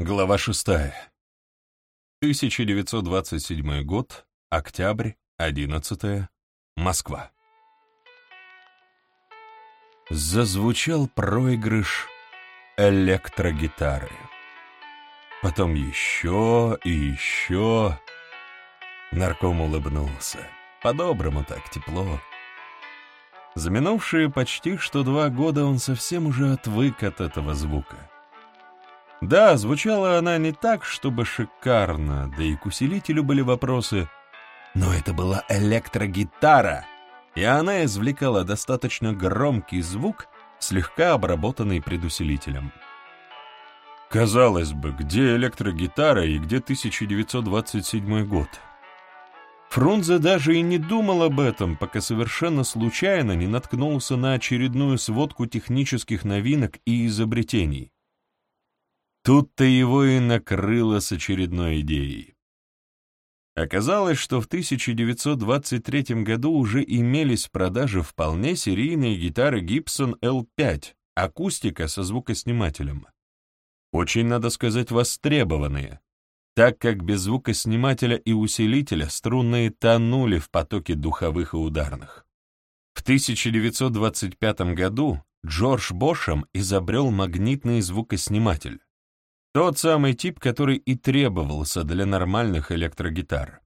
Глава 6. 1927 год, октябрь, 11 Москва. Зазвучал проигрыш электрогитары. Потом еще и еще. Нарком улыбнулся. По-доброму так, тепло. За минувшие почти что два года он совсем уже отвык от этого звука. Да, звучала она не так, чтобы шикарно, да и к усилителю были вопросы, но это была электрогитара, и она извлекала достаточно громкий звук, слегка обработанный предусилителем. Казалось бы, где электрогитара и где 1927 год? Фрунзе даже и не думал об этом, пока совершенно случайно не наткнулся на очередную сводку технических новинок и изобретений. Тут-то его и накрыло с очередной идеей. Оказалось, что в 1923 году уже имелись в продаже вполне серийные гитары Gibson L5, акустика со звукоснимателем. Очень, надо сказать, востребованные, так как без звукоснимателя и усилителя струнные тонули в потоке духовых и ударных. В 1925 году Джордж Бошем изобрел магнитный звукосниматель. Тот самый тип, который и требовался для нормальных электрогитар.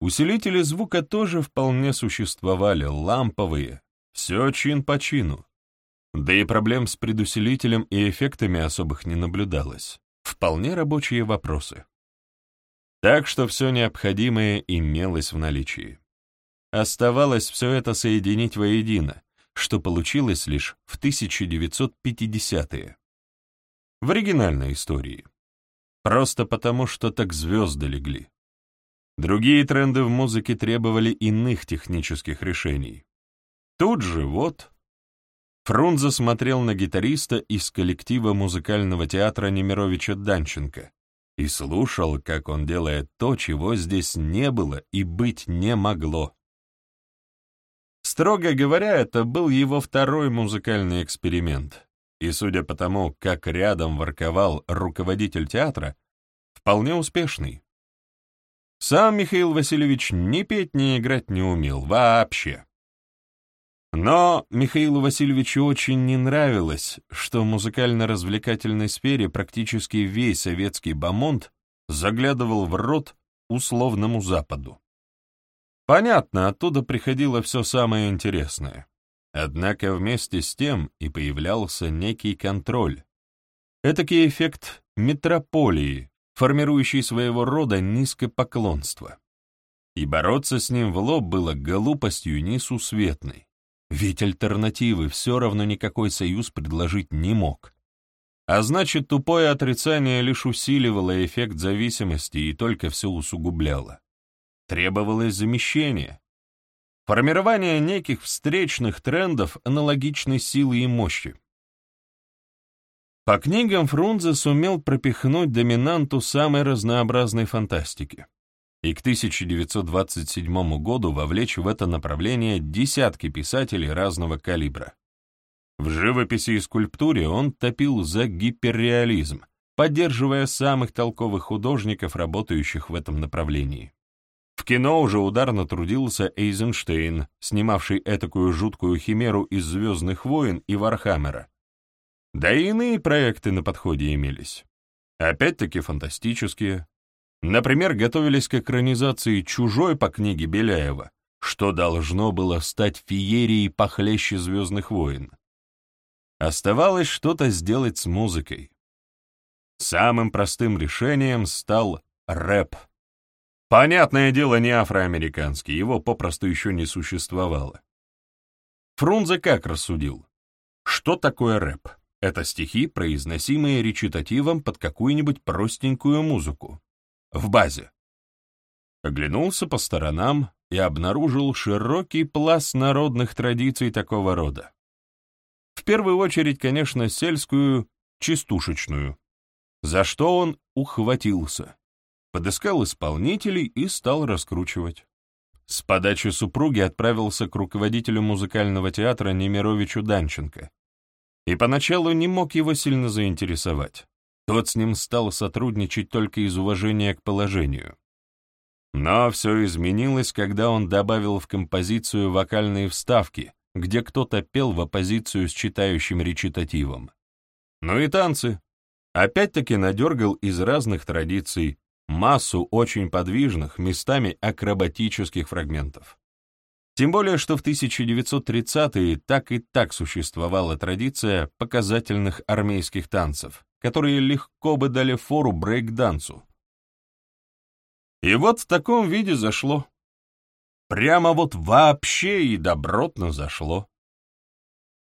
Усилители звука тоже вполне существовали, ламповые, все чин по чину. Да и проблем с предусилителем и эффектами особых не наблюдалось. Вполне рабочие вопросы. Так что все необходимое имелось в наличии. Оставалось все это соединить воедино, что получилось лишь в 1950-е в оригинальной истории. Просто потому, что так звезды легли. Другие тренды в музыке требовали иных технических решений. Тут же вот... Фрунзе смотрел на гитариста из коллектива музыкального театра Немировича Данченко и слушал, как он делает то, чего здесь не было и быть не могло. Строго говоря, это был его второй музыкальный эксперимент — и, судя по тому, как рядом ворковал руководитель театра, вполне успешный. Сам Михаил Васильевич ни петь, ни играть не умел вообще. Но Михаилу Васильевичу очень не нравилось, что в музыкально-развлекательной сфере практически весь советский бомонд заглядывал в рот условному Западу. Понятно, оттуда приходило все самое интересное. Однако вместе с тем и появлялся некий контроль. Этакий эффект метрополии, формирующий своего рода низкопоклонство. И бороться с ним в лоб было глупостью несусветной, ведь альтернативы все равно никакой союз предложить не мог. А значит, тупое отрицание лишь усиливало эффект зависимости и только все усугубляло. Требовалось замещение, формирование неких встречных трендов аналогичной силы и мощи. По книгам Фрунзе сумел пропихнуть доминанту самой разнообразной фантастики и к 1927 году вовлечь в это направление десятки писателей разного калибра. В живописи и скульптуре он топил за гиперреализм, поддерживая самых толковых художников, работающих в этом направлении. В кино уже ударно трудился Эйзенштейн, снимавший этакую жуткую химеру из «Звездных войн» и «Вархаммера». Да и иные проекты на подходе имелись. Опять-таки фантастические. Например, готовились к экранизации «Чужой» по книге Беляева, что должно было стать феерией похлеще «Звездных войн». Оставалось что-то сделать с музыкой. Самым простым решением стал рэп — Понятное дело, не афроамериканский, его попросту еще не существовало. Фрунзе как рассудил? Что такое рэп? Это стихи, произносимые речитативом под какую-нибудь простенькую музыку. В базе. Оглянулся по сторонам и обнаружил широкий пласт народных традиций такого рода. В первую очередь, конечно, сельскую, частушечную, за что он ухватился подыскал исполнителей и стал раскручивать. С подачи супруги отправился к руководителю музыкального театра Немировичу Данченко и поначалу не мог его сильно заинтересовать. тот с ним стал сотрудничать только из уважения к положению. Но все изменилось, когда он добавил в композицию вокальные вставки, где кто-то пел в оппозицию с читающим речитативом. Ну и танцы. Опять-таки надергал из разных традиций массу очень подвижных, местами акробатических фрагментов. Тем более, что в 1930-е так и так существовала традиция показательных армейских танцев, которые легко бы дали фору брейк-дансу. И вот в таком виде зашло. Прямо вот вообще и добротно зашло.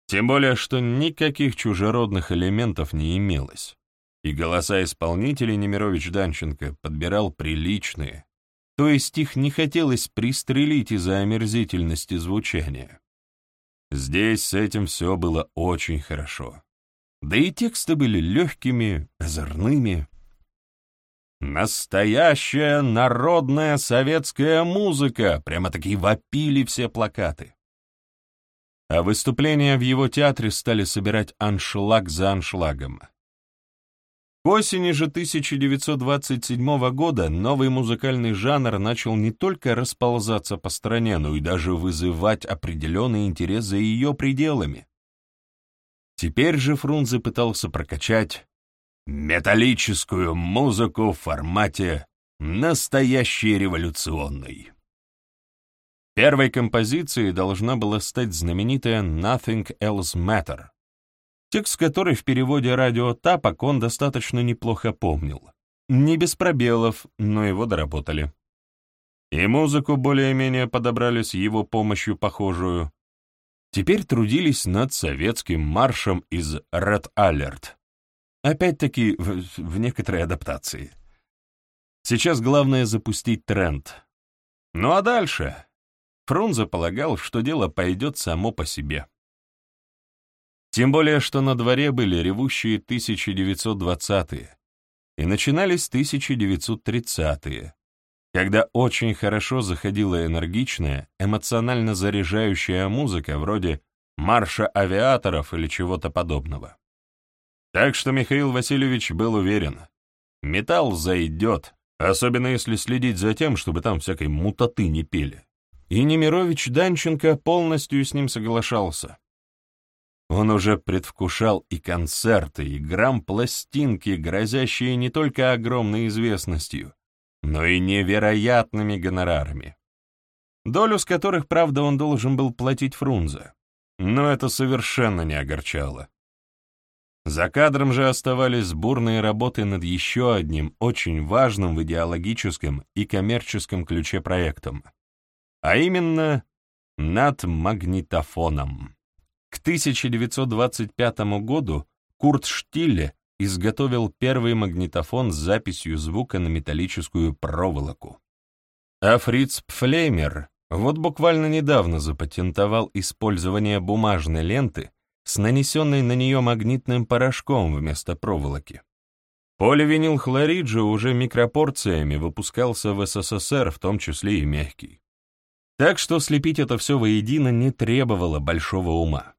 Тем более, что никаких чужеродных элементов не имелось, и голоса исполнителей Немирович Данченко подбирал приличные, то есть их не хотелось пристрелить из-за омерзительности звучания. Здесь с этим все было очень хорошо. Да и тексты были легкими, озорными. Настоящая народная советская музыка, прямо-таки вопили все плакаты. А выступления в его театре стали собирать аншлаг за аншлагом. К осени же 1927 года новый музыкальный жанр начал не только расползаться по стране, но и даже вызывать определенный интерес за ее пределами. Теперь же Фрунзе пытался прокачать металлическую музыку в формате настоящей революционной. Первой композицией должна была стать знаменитая «Nothing Else Matter», текст которой в переводе радиотапок он достаточно неплохо помнил. Не без пробелов, но его доработали. И музыку более-менее подобрали с его помощью похожую. Теперь трудились над советским маршем из Red Alert. Опять-таки в, в некоторой адаптации. Сейчас главное запустить тренд. Ну а дальше? Фрунзе полагал, что дело пойдет само по себе. Тем более, что на дворе были ревущие 1920-е, и начинались 1930-е, когда очень хорошо заходила энергичная, эмоционально заряжающая музыка вроде «Марша авиаторов» или чего-то подобного. Так что Михаил Васильевич был уверен, металл зайдет, особенно если следить за тем, чтобы там всякой мутаты не пели. И Немирович Данченко полностью с ним соглашался. Он уже предвкушал и концерты, и грамм-пластинки, грозящие не только огромной известностью, но и невероятными гонорарами. Долю с которых, правда, он должен был платить Фрунзе. Но это совершенно не огорчало. За кадром же оставались бурные работы над еще одним очень важным в идеологическом и коммерческом ключе проектом, а именно над магнитофоном. К 1925 году Курт Штилле изготовил первый магнитофон с записью звука на металлическую проволоку. А Фриц Пфлеймер вот буквально недавно запатентовал использование бумажной ленты с нанесенной на нее магнитным порошком вместо проволоки. Поливинилхлорид же уже микропорциями выпускался в СССР, в том числе и мягкий. Так что слепить это все воедино не требовало большого ума.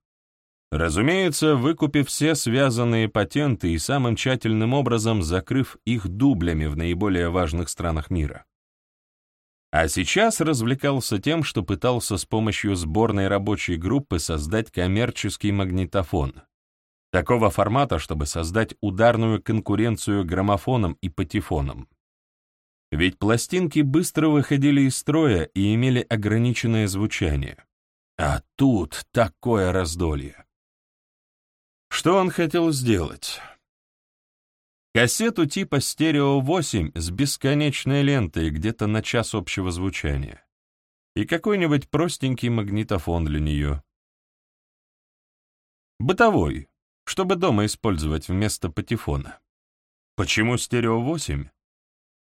Разумеется, выкупив все связанные патенты и самым тщательным образом закрыв их дублями в наиболее важных странах мира. А сейчас развлекался тем, что пытался с помощью сборной рабочей группы создать коммерческий магнитофон. Такого формата, чтобы создать ударную конкуренцию граммофонам и патефонам. Ведь пластинки быстро выходили из строя и имели ограниченное звучание. А тут такое раздолье. Что он хотел сделать? Кассету типа стерео-8 с бесконечной лентой где-то на час общего звучания. И какой-нибудь простенький магнитофон для нее. Бытовой, чтобы дома использовать вместо патефона. Почему стерео-8?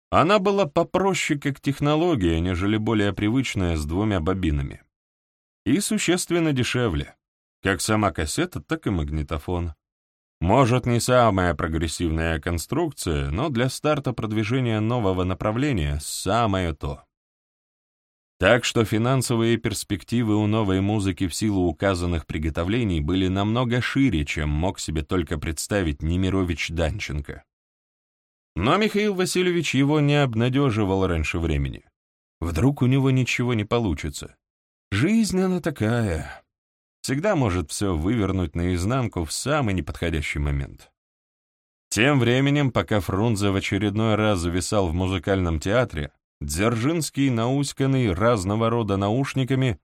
Она была попроще как технология, нежели более привычная с двумя бобинами. И существенно дешевле. Как сама кассета, так и магнитофон. Может, не самая прогрессивная конструкция, но для старта продвижения нового направления самое то. Так что финансовые перспективы у новой музыки в силу указанных приготовлений были намного шире, чем мог себе только представить Немирович Данченко. Но Михаил Васильевич его не обнадеживал раньше времени. Вдруг у него ничего не получится. Жизнь она такая. Всегда может все вывернуть наизнанку в самый неподходящий момент. Тем временем, пока Фрунзе в очередной раз зависал в музыкальном театре, Дзержинский, науськанный разного рода наушниками,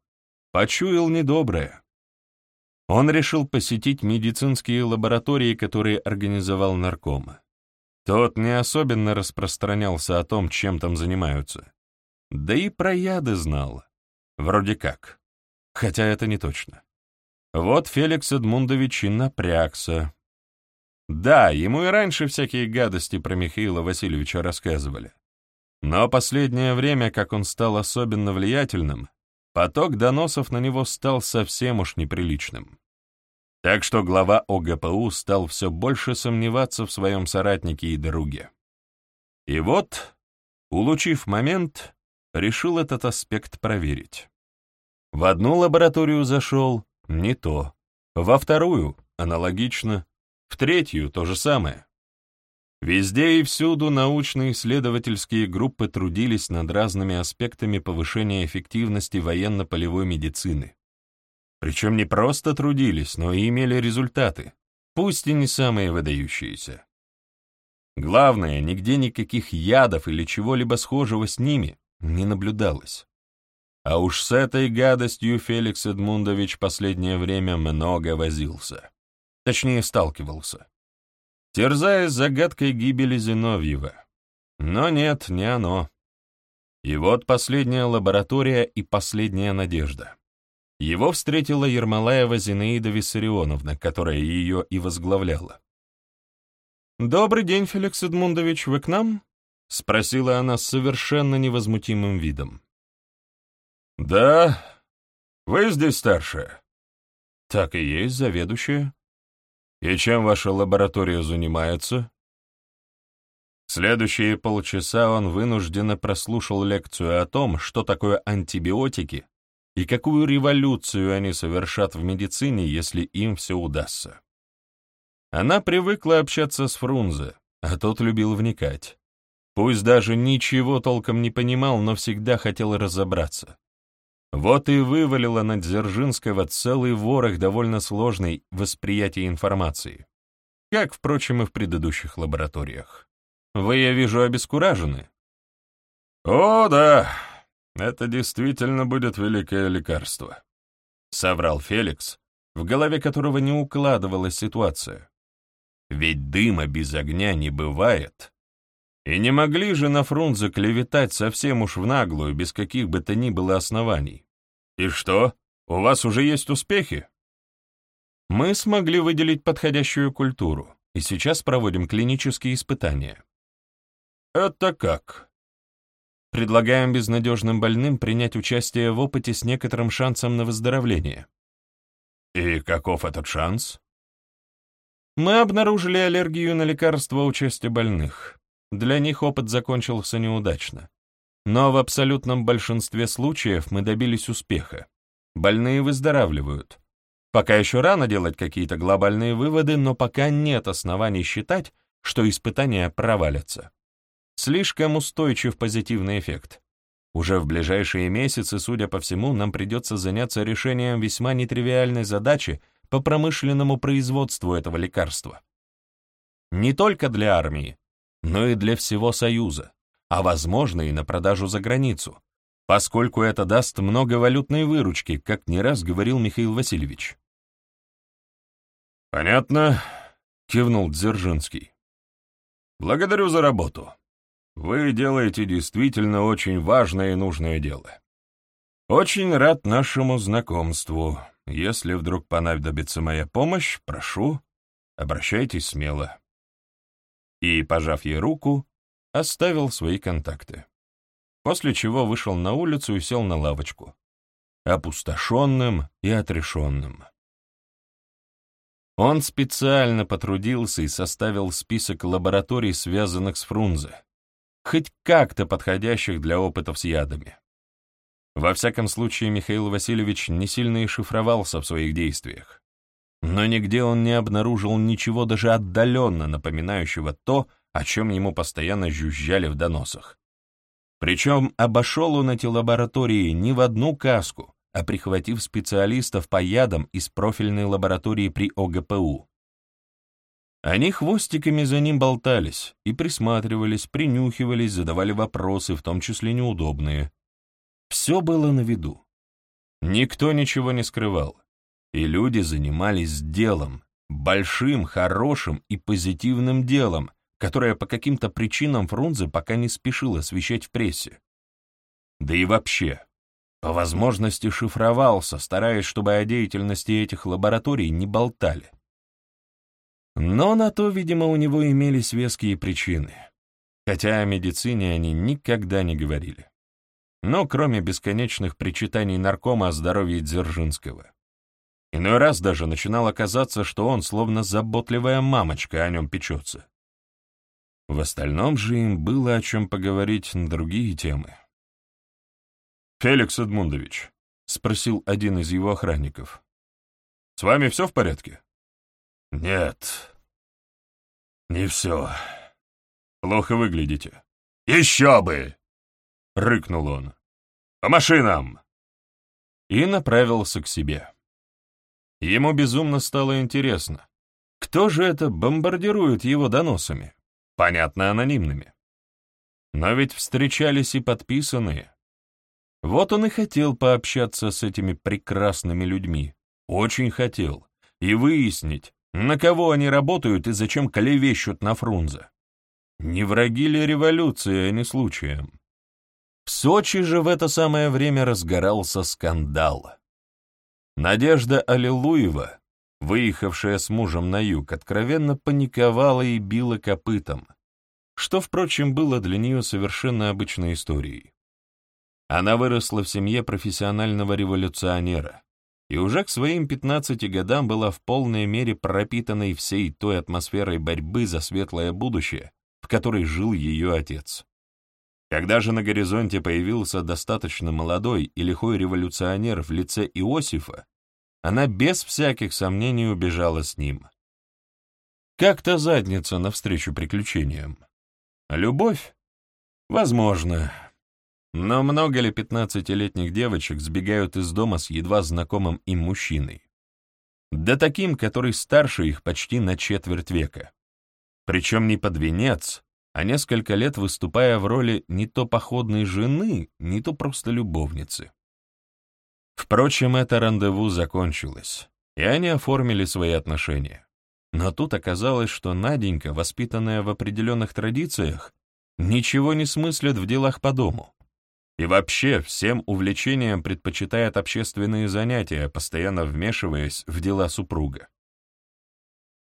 почуял недоброе. Он решил посетить медицинские лаборатории, которые организовал наркома. Тот не особенно распространялся о том, чем там занимаются. Да и про яды знал. Вроде как. Хотя это не точно. Вот Феликс Эдмундович и напрягся. Да, ему и раньше всякие гадости про Михаила Васильевича рассказывали. Но последнее время, как он стал особенно влиятельным, поток доносов на него стал совсем уж неприличным. Так что глава ОГПУ стал все больше сомневаться в своем соратнике и друге. И вот, улучив момент, решил этот аспект проверить. В одну лабораторию зашел — не то, во вторую — аналогично, в третью — то же самое. Везде и всюду научно-исследовательские группы трудились над разными аспектами повышения эффективности военно-полевой медицины. Причем не просто трудились, но и имели результаты, пусть и не самые выдающиеся. Главное, нигде никаких ядов или чего-либо схожего с ними не наблюдалось. А уж с этой гадостью Феликс Эдмундович последнее время много возился. Точнее, сталкивался. Терзаясь загадкой гибели Зиновьева. Но нет, не оно. И вот последняя лаборатория и последняя надежда. Его встретила Ермолаева Зинаида Виссарионовна, которая ее и возглавляла. «Добрый день, Феликс Эдмундович, вы к нам?» — спросила она с совершенно невозмутимым видом. «Да, вы здесь старшая?» «Так и есть, заведующая». «И чем ваша лаборатория занимается?» Следующие полчаса он вынужденно прослушал лекцию о том, что такое антибиотики и какую революцию они совершат в медицине, если им все удастся. Она привыкла общаться с Фрунзе, а тот любил вникать. Пусть даже ничего толком не понимал, но всегда хотел разобраться. Вот и вывалила на Дзержинского целый ворох довольно сложной восприятия информации. Как, впрочем, и в предыдущих лабораториях. Вы, я вижу, обескуражены. «О, да, это действительно будет великое лекарство», — соврал Феликс, в голове которого не укладывалась ситуация. Ведь дыма без огня не бывает. И не могли же на Фрунзе клеветать совсем уж в наглую, без каких бы то ни было оснований. И что, у вас уже есть успехи? Мы смогли выделить подходящую культуру, и сейчас проводим клинические испытания. Это как? Предлагаем безнадежным больным принять участие в опыте с некоторым шансом на выздоровление. И каков этот шанс? Мы обнаружили аллергию на лекарства у части больных. Для них опыт закончился неудачно. Но в абсолютном большинстве случаев мы добились успеха. Больные выздоравливают. Пока еще рано делать какие-то глобальные выводы, но пока нет оснований считать, что испытания провалятся. Слишком устойчив позитивный эффект. Уже в ближайшие месяцы, судя по всему, нам придется заняться решением весьма нетривиальной задачи по промышленному производству этого лекарства. Не только для армии, но и для всего Союза, а возможно и на продажу за границу, поскольку это даст много валютной выручки, как не раз говорил Михаил Васильевич. «Понятно», — кивнул Дзержинский. «Благодарю за работу. Вы делаете действительно очень важное и нужное дело. Очень рад нашему знакомству. Если вдруг понадобится моя помощь, прошу, обращайтесь смело» и, пожав ей руку, оставил свои контакты. После чего вышел на улицу и сел на лавочку, опустошенным и отрешенным. Он специально потрудился и составил список лабораторий, связанных с Фрунзе, хоть как-то подходящих для опытов с ядами. Во всяком случае, Михаил Васильевич не сильно и шифровался в своих действиях. но нигде он не обнаружил ничего даже отдаленно напоминающего то, о чем ему постоянно жужжали в доносах. Причем обошел он эти лаборатории не в одну каску, а прихватив специалистов по ядам из профильной лаборатории при ОГПУ. Они хвостиками за ним болтались и присматривались, принюхивались, задавали вопросы, в том числе неудобные. Все было на виду. Никто ничего не скрывал, и люди занимались делом, большим, хорошим и позитивным делом, которое по каким-то причинам Фрунзе пока не спешил освещать в прессе. Да и вообще, по возможности шифровался, стараясь, чтобы о деятельности этих лабораторий не болтали. Но на то, видимо, у него имелись веские причины, хотя о медицине они никогда не говорили. Но кроме бесконечных причитаний наркома о здоровье Дзержинского. Иной раз даже начинало казаться, что он, словно заботливая мамочка, о нем печется. В остальном же им было о чем поговорить на другие темы. «Феликс Эдмундович», — спросил один из его охранников, — «с вами все в порядке?» «Нет, не все. Плохо выглядите». «Еще бы!» — рыкнул он. «По машинам!» И направился к себе. Ему безумно стало интересно, кто же это бомбардирует его доносами? Понятно, анонимными. Но ведь встречались и подписанные. Вот он и хотел пообщаться с этими прекрасными людьми. Очень хотел. И выяснить, на кого они работают и зачем клевещут на Фрунзе? Не враги ли революции, а не случаем? В Сочи же в это самое время разгорался скандал. Надежда Аллилуева, выехавшая с мужем на юг, откровенно паниковала и била копытом, что, впрочем, было для нее совершенно обычной историей. Она выросла в семье профессионального революционера, и уже к своим 15 годам была в полной мере пропитанной всей той атмосферой борьбы за светлое будущее, в которой жил ее отец. Когда же на горизонте появился достаточно молодой и лихой революционер в лице Иосифа, она без всяких сомнений убежала с ним. Как-то задница навстречу приключениям. Любовь? Возможно, но много ли пятнадцатилетних девочек сбегают из дома с едва знакомым им мужчиной? Да таким, который старше их почти на четверть века. Причем не под венец, а несколько лет выступая в роли не то походной жены, не то просто любовницы. Впрочем, это рандеву закончилось, и они оформили свои отношения. Но тут оказалось, что Наденька, воспитанная в определенных традициях, ничего не смыслит в делах по дому. И вообще всем увлечениям предпочитает общественные занятия, постоянно вмешиваясь в дела супруга.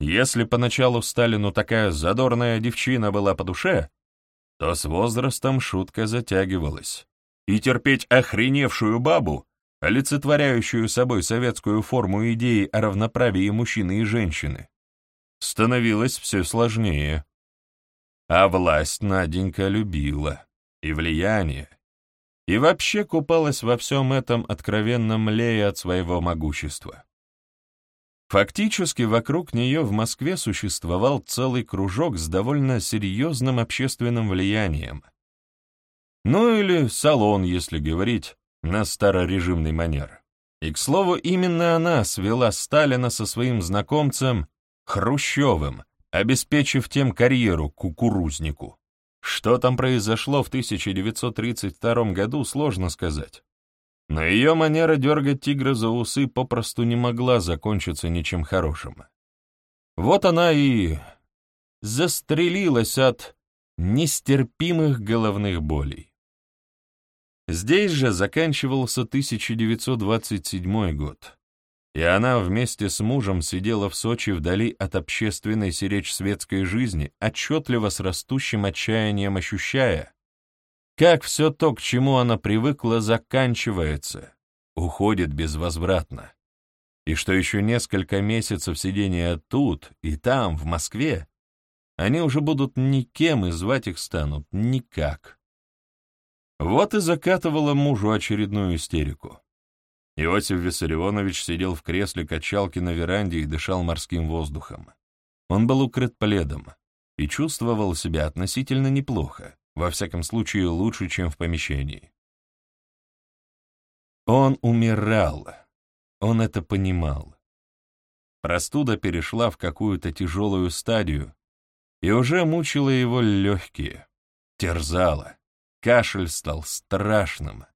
Если поначалу Сталину такая задорная девчина была по душе, то с возрастом шутка затягивалась, и терпеть охреневшую бабу, олицетворяющую собой советскую форму идеи о равноправии мужчины и женщины, становилось все сложнее. А власть Наденька любила, и влияние, и вообще купалась во всем этом откровенно млея от своего могущества. Фактически вокруг нее в Москве существовал целый кружок с довольно серьезным общественным влиянием. Ну или салон, если говорить на старорежимный манер. И, к слову, именно она свела Сталина со своим знакомцем Хрущевым, обеспечив тем карьеру кукурузнику. Что там произошло в 1932 году, сложно сказать. Но ее манера дергать тигра за усы попросту не могла закончиться ничем хорошим. Вот она и застрелилась от нестерпимых головных болей. Здесь же заканчивался 1927 год, и она вместе с мужем сидела в Сочи вдали от общественной сиречь светской жизни, отчетливо с растущим отчаянием ощущая, как все то, к чему она привыкла, заканчивается, уходит безвозвратно. И что еще несколько месяцев сидения тут и там, в Москве, они уже будут никем и звать их станут никак. Вот и закатывала мужу очередную истерику. Иосиф Виссарионович сидел в кресле качалки на веранде и дышал морским воздухом. Он был укрыт пледом и чувствовал себя относительно неплохо, во всяком случае лучше, чем в помещении. Он умирал, он это понимал. Простуда перешла в какую-то тяжелую стадию и уже мучила его легкие, терзала, кашель стал страшным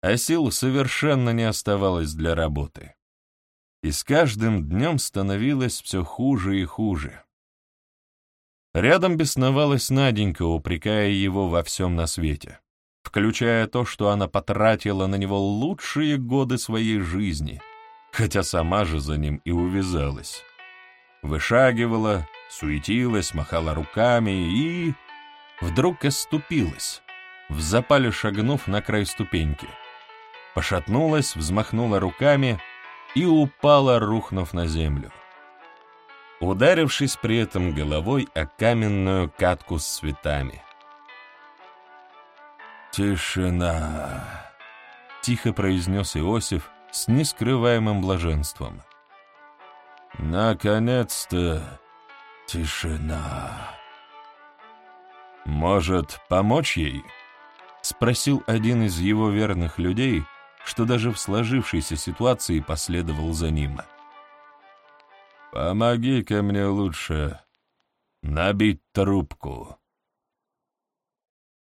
а сил совершенно не оставалось для работы. И с каждым днем становилось все хуже и хуже. Рядом бесновалась Наденька, упрекая его во всем на свете, включая то, что она потратила на него лучшие годы своей жизни, хотя сама же за ним и увязалась. Вышагивала, суетилась, махала руками и... Вдруг оступилась, в запале шагнув на край ступеньки — пошатнулась, взмахнула руками и упала, рухнув на землю. Ударившись при этом головой о каменную катку с цветами. «Тишина!» — тихо произнес Иосиф с нескрываемым блаженством. «Наконец-то тишина!» «Может, помочь ей?» — спросил один из его верных людей — что даже в сложившейся ситуации последовал за ним. «Помоги-ка мне лучше набить трубку».